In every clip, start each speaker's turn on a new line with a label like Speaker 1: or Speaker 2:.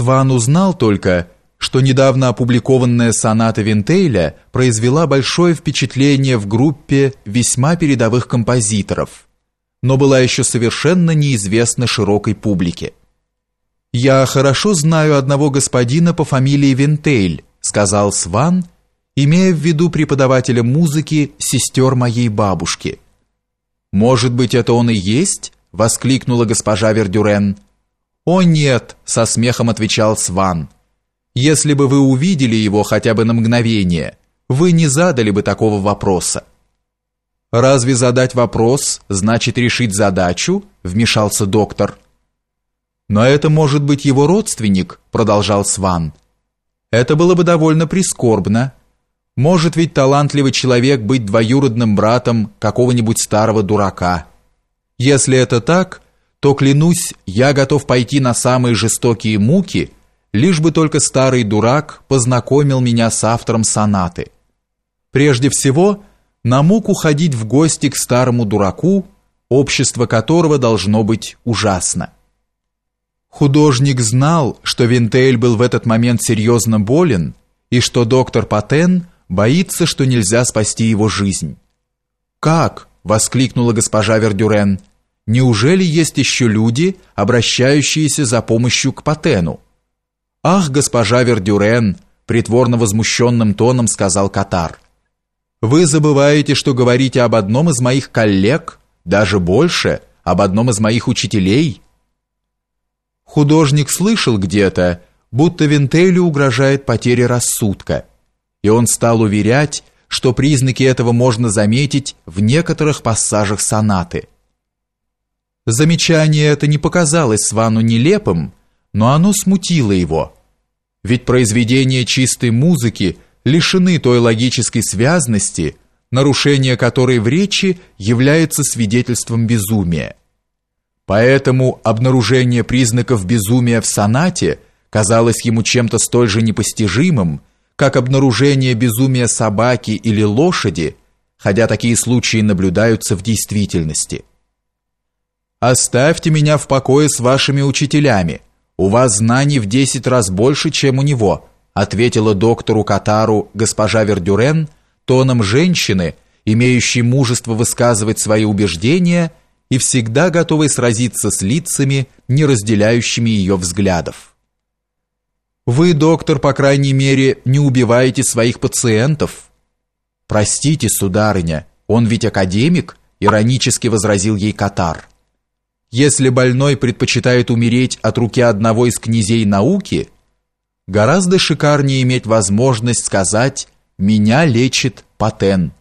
Speaker 1: Сван узнал только, что недавно опубликованная соната Винтейля произвела большое впечатление в группе весьма передовых композиторов, но была еще совершенно неизвестна широкой публике. «Я хорошо знаю одного господина по фамилии Винтейль», сказал Сван, имея в виду преподавателя музыки сестер моей бабушки. «Может быть, это он и есть?» — воскликнула госпожа Вердюрен. «О нет», — со смехом отвечал Сван. «Если бы вы увидели его хотя бы на мгновение, вы не задали бы такого вопроса». «Разве задать вопрос значит решить задачу?» — вмешался доктор. «Но это может быть его родственник», — продолжал Сван. «Это было бы довольно прискорбно. Может ведь талантливый человек быть двоюродным братом какого-нибудь старого дурака. Если это так, то, клянусь, я готов пойти на самые жестокие муки, лишь бы только старый дурак познакомил меня с автором сонаты. Prежде всего, на муку ходить в гости к старому дураку, общество которого должно быть ужасно. Художник знал, что Винтель был в этот момент серьезно болен и что доктор Патен боится, что нельзя спасти его жизнь. «Как?» — воскликнула госпожа Вердюрен. «Неужели есть еще люди, обращающиеся за помощью к Патену?» «Ах, госпожа Вердюрен!» — притворно возмущенным тоном сказал Катар. «Вы забываете, что говорите об одном из моих коллег, даже больше, об одном из моих учителей». Художник слышал где-то, будто Винтелю угрожает потеря рассудка, и он стал уверять, что признаки этого можно заметить в некоторых пассажах сонаты. Замечание это не показалось Свану нелепым, но оно смутило его. Ведь произведения чистой музыки лишены той логической связности, нарушение которой в речи является свидетельством безумия. Поэтому обнаружение признаков безумия в сонате казалось ему чем-то столь же непостижимым, как обнаружение безумия собаки или лошади, хотя такие случаи наблюдаются в действительности. «Оставьте меня в покое с вашими учителями. У вас знаний в десять раз больше, чем у него», ответила доктору Катару госпожа Вердюрен тоном женщины, имеющей мужество высказывать свои убеждения – и всегда готовой сразиться с лицами, не разделяющими ее взглядов. Вы, доктор, по крайней мере, не убиваете своих пациентов. Простите, сударыня, он ведь академик, иронически возразил ей Катар. Если больной предпочитает умереть от руки одного из князей науки, гораздо шикарнее иметь возможность сказать «меня лечит Патен».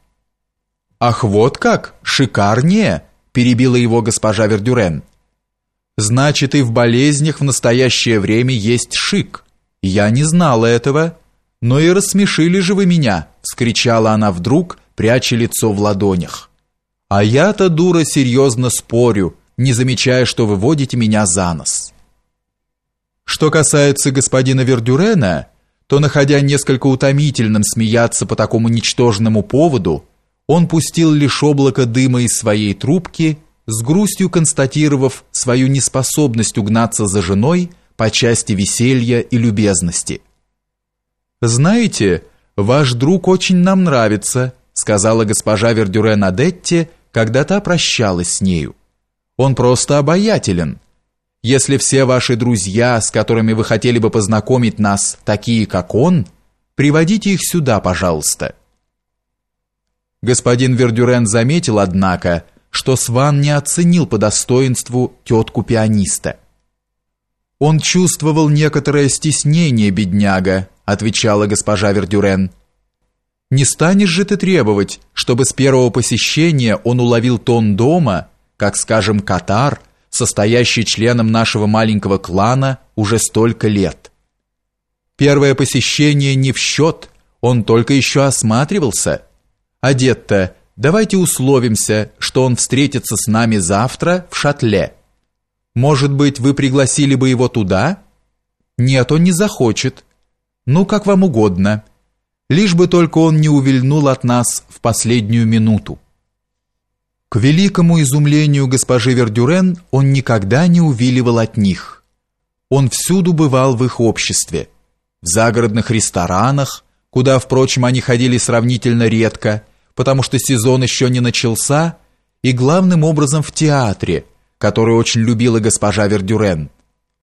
Speaker 1: Ах, вот как, шикарнее, перебила его госпожа Вердюрен. Значит, и в болезнях в настоящее время есть шик. Я не знала этого. Но и рассмешили же вы меня, вскричала она вдруг, пряча лицо в ладонях. А я-то дура серьезно спорю, не замечая, что вы водите меня за нос. Что касается господина Вердюрена, то находя несколько утомительным смеяться по такому ничтожному поводу, он пустил лишь облако дыма из своей трубки, с грустью констатировав свою неспособность угнаться за женой по части веселья и любезности. «Знаете, ваш друг очень нам нравится», сказала госпожа Вердюрен Адетте, когда та прощалась с нею. «Он просто обаятелен. Если все ваши друзья, с которыми вы хотели бы познакомить нас, такие, как он, приводите их сюда, пожалуйста». Господин Вердюрен заметил, однако, что Сван не оценил по достоинству тетку-пианиста. «Он чувствовал некоторое стеснение, бедняга», отвечала госпожа Вердюрен. «Не станешь же ты требовать, чтобы с первого посещения он уловил тон дома, как, скажем, Катар, состоящий членом нашего маленького клана уже столько лет. Первое посещение не в счет, он только еще осматривался» Одет-то, давайте условимся, что он встретится с нами завтра в шатле. Может быть, вы пригласили бы его туда? Нет, он не захочет. Ну, как вам угодно. Лишь бы только он не увильнул от нас в последнюю минуту. К великому изумлению госпожи Вердюрен он никогда не увиливал от них. он всюду бывал в их обществе, в загородных ресторанах, куда, впрочем, они ходили сравнительно редко, потому что сезон еще не начался, и главным образом в театре, который очень любила госпожа Вердюрен –